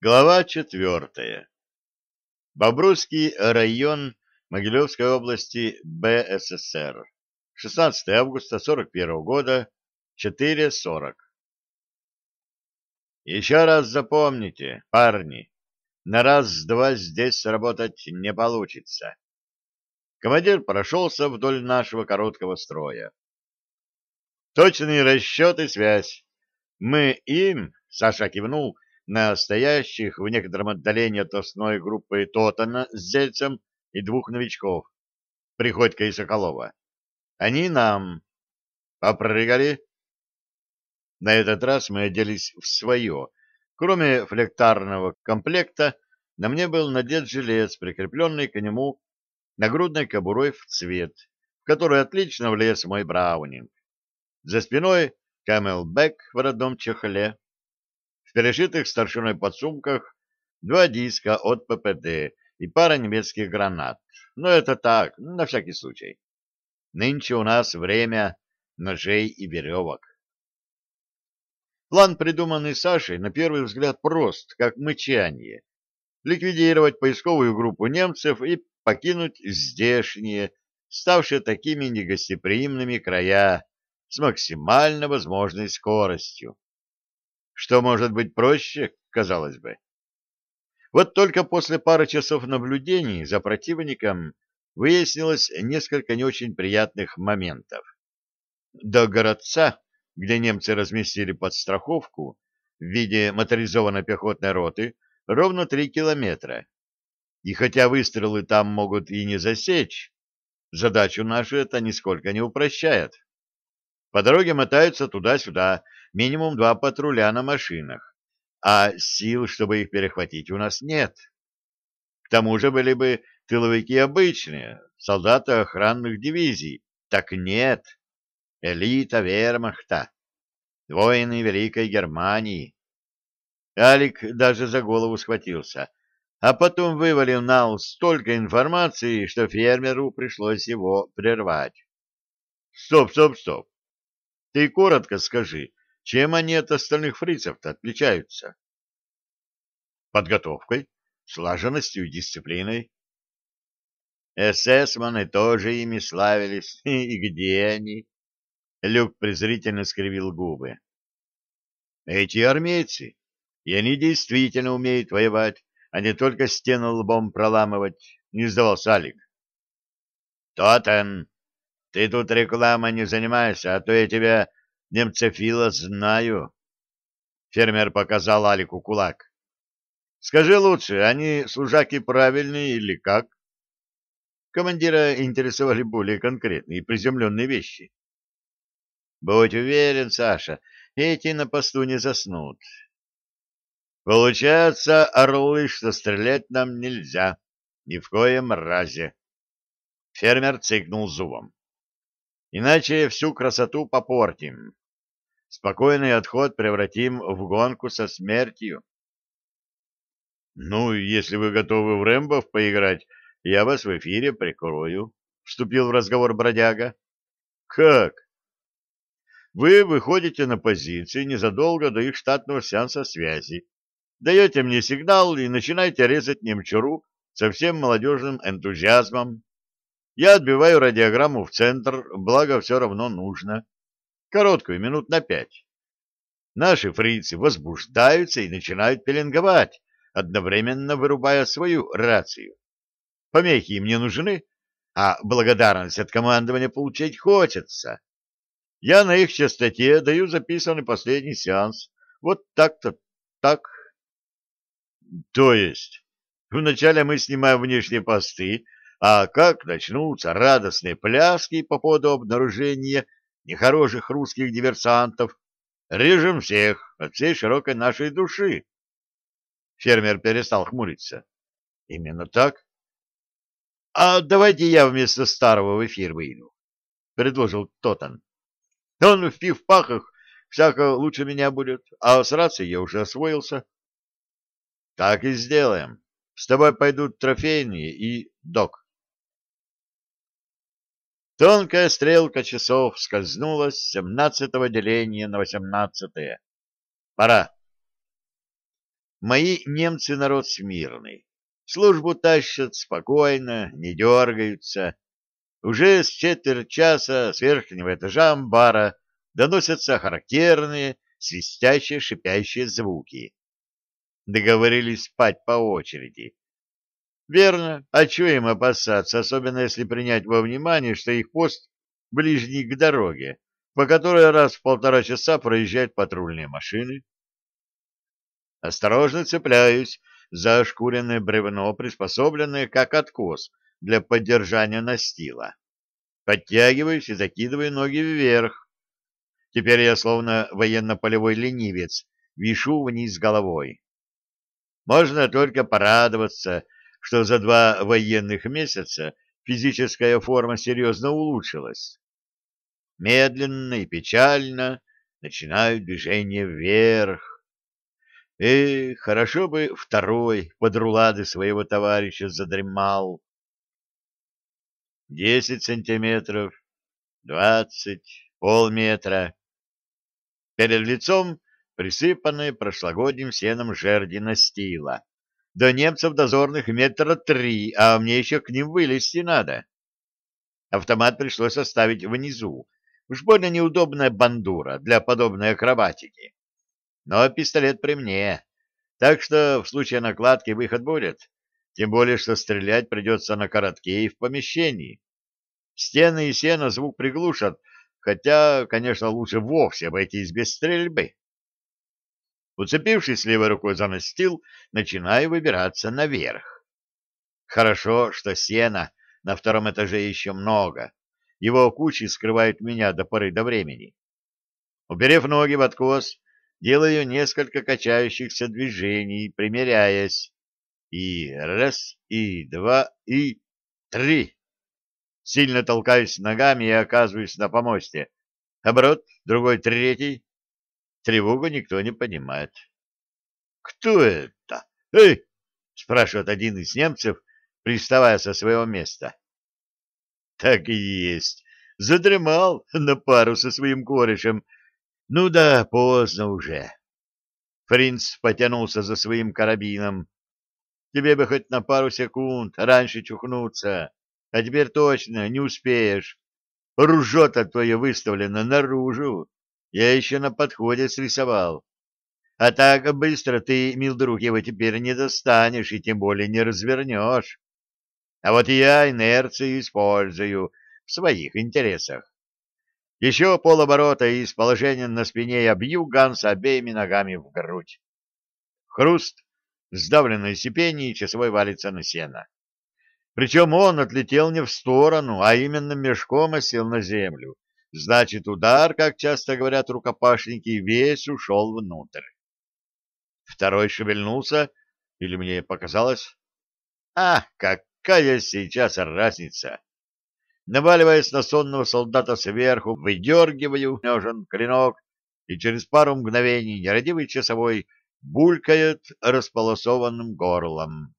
Глава четвертая. Бобруйский район Могилевской области БССР. 16 августа 41 года, 4.40. Еще раз запомните, парни, на раз-два здесь работать не получится. Командир прошелся вдоль нашего короткого строя. Точный расчет и связь. Мы им, Саша кивнул, на стоящих в некотором отдалении от основной группы Тотана с Зельцем и двух новичков, Приходько и Соколова. Они нам. Попрыгали. На этот раз мы оделись в свое. Кроме флектарного комплекта, на мне был надет жилет, прикрепленный к нему нагрудной кобурой в цвет, в который отлично влез мой браунинг. За спиной камелбэк в родном чехле, в перешитых старшиной подсумках два диска от ППД и пара немецких гранат. Но это так, на всякий случай. Нынче у нас время ножей и веревок. План, придуманный Сашей, на первый взгляд прост, как мычание. Ликвидировать поисковую группу немцев и покинуть здешние, ставшие такими негостеприимными края с максимально возможной скоростью. Что может быть проще, казалось бы? Вот только после пары часов наблюдений за противником выяснилось несколько не очень приятных моментов. До городца, где немцы разместили подстраховку в виде моторизованной пехотной роты, ровно три километра. И хотя выстрелы там могут и не засечь, задачу нашу это нисколько не упрощает. По дороге мотаются туда-сюда, минимум два патруля на машинах, а сил, чтобы их перехватить, у нас нет. К тому же были бы тыловики обычные, солдаты охранных дивизий. Так нет, элита вермахта, воины Великой Германии. Алик даже за голову схватился, а потом вывалил на ус столько информации, что фермеру пришлось его прервать. Стоп, стоп, стоп. Ты коротко скажи, чем они от остальных фрицев-то отличаются? Подготовкой, слаженностью и дисциплиной. Эсэсманы тоже ими славились. И где они? Люк презрительно скривил губы. Эти армейцы, и они действительно умеют воевать, а не только стену лбом проламывать, не сдавался Алик. Тотен, ты тут рекламой не занимаешься, а то я тебя немцефила знаю. Фермер показал Алику кулак. Скажи лучше, они служаки правильные или как? Командира интересовали более конкретные и приземленные вещи. Будь уверен, Саша, эти на посту не заснут. Получается, орлы, что стрелять нам нельзя. Ни в коем разе. Фермер цыкнул зубом. Иначе всю красоту попортим. Спокойный отход превратим в гонку со смертью. Ну, если вы готовы в Рэмбов поиграть, я вас в эфире прикрою, — вступил в разговор бродяга. Как? Вы выходите на позиции незадолго до их штатного сеанса связи, даете мне сигнал и начинаете резать немчуру со всем молодежным энтузиазмом. Я отбиваю радиограмму в центр, благо все равно нужно. Короткую, минут на пять. Наши фрицы возбуждаются и начинают пеленговать, одновременно вырубая свою рацию. Помехи им не нужны, а благодарность от командования получать хочется. Я на их частоте даю записанный последний сеанс. Вот так-то, так. То есть, вначале мы снимаем внешние посты, а как начнутся радостные пляски по поводу обнаружения нехороших русских диверсантов, режем всех от всей широкой нашей души. Фермер перестал хмуриться. Именно так? А давайте я вместо старого в эфир выйду, предложил Тотан. Он в пив-пахах всяко лучше меня будет, а с рацией я уже освоился. Так и сделаем. С тобой пойдут трофейные и док. Тонкая стрелка часов скользнула с семнадцатого деления на восемнадцатое. Пора. Мои немцы народ смирный. Службу тащат спокойно, не дергаются. Уже с четверть часа с верхнего этажа амбара доносятся характерные, свистящие, шипящие звуки. Договорились спать по очереди. Верно, а чего им опасаться, особенно если принять во внимание, что их пост ближний к дороге, по которой раз в полтора часа проезжают патрульные машины. Осторожно цепляюсь за ошкуренное бревно, приспособленное как откос для поддержания настила. Подтягиваюсь и закидываю ноги вверх. Теперь я словно военно-полевой ленивец, вишу вниз головой. Можно только порадоваться, что за два военных месяца физическая форма серьезно улучшилась. Медленно и печально начинают движение вверх. И хорошо бы второй под рулады своего товарища задремал. Десять сантиметров, двадцать, полметра. Перед лицом присыпанные прошлогодним сеном жерди настила. До немцев дозорных метра три, а мне еще к ним вылезти надо. Автомат пришлось оставить внизу. Уж больно неудобная бандура для подобной акробатики. Но пистолет при мне, так что в случае накладки выход будет, тем более что стрелять придется на коротке и в помещении. Стены и сено звук приглушат, хотя, конечно, лучше вовсе обойтись без стрельбы. Уцепившись левой рукой за настил, начинаю выбираться наверх. Хорошо, что сена на втором этаже еще много. Его кучи скрывают меня до поры до времени. Уперев ноги в откос, делаю несколько качающихся движений, примеряясь. И раз, и два, и три. Сильно толкаюсь ногами и оказываюсь на помосте. Оборот, другой, третий. Тревогу никто не понимает. «Кто это? Эй!» — спрашивает один из немцев, приставая со своего места. «Так и есть. Задремал на пару со своим корешем. Ну да, поздно уже». Принц потянулся за своим карабином. «Тебе бы хоть на пару секунд раньше чухнуться, а теперь точно не успеешь. Ружо-то твое выставлено наружу. Я еще на подходе срисовал. А так быстро ты, мил друг, его теперь не достанешь и тем более не развернешь. А вот я инерцию использую в своих интересах. Еще полоборота и с положения на спине я бью Ганса обеими ногами в грудь. Хруст, сдавленное сипение, часовой валится на сено. Причем он отлетел не в сторону, а именно мешком осел на землю, Значит, удар, как часто говорят рукопашники, весь ушел внутрь. Второй шевельнулся, или мне показалось? А, какая сейчас разница! Наваливаясь на сонного солдата сверху, выдергиваю ножен клинок, и через пару мгновений нерадивый часовой булькает располосованным горлом.